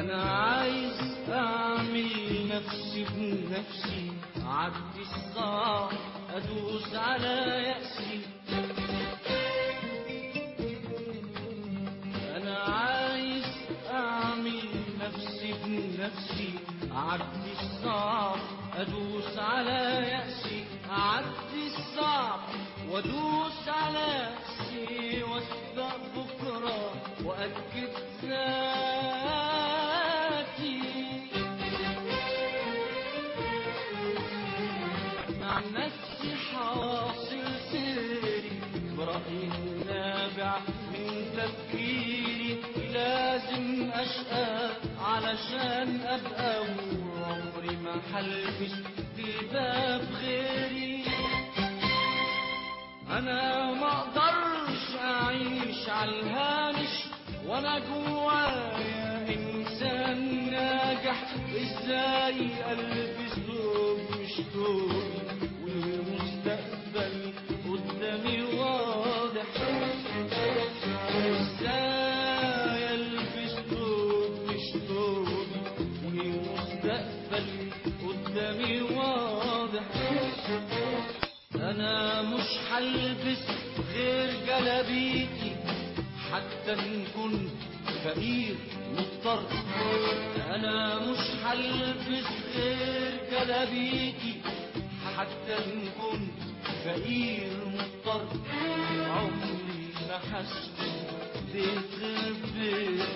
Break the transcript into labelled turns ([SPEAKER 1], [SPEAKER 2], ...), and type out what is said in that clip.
[SPEAKER 1] أنا عايز أعمل نفسي بنفسي عدي الصعب أدوس على يأسي. أنا عايز أعمل نفسي بنفسي عدي الصعب أدوس على يأسي. عدي الصعب وأدوس على نفسي وأسبق بكرة وأكد ذاتي مع نفسي حواصل سيري. برأيي النابع من تفكيري. لازم أشقى علشان أبقى وعمري ما حلفش في غيري. أنا ما أقدرش أعيش على الهامش وأنا جوايا إنسان ناجح. إزاي ألبس ثوب مش ثوبي والمستقبل قدامي واضح إزاي ألبس ثوب مش والمستقبل قدامي واضح أنا مش هلبس غير جلابيتي. حتى كنت فقير مضطر. أنا مش هلبس غير جلابيتي حتى كنت فقير مضطر. عمري ما حسبي بيت غير